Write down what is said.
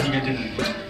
应该真能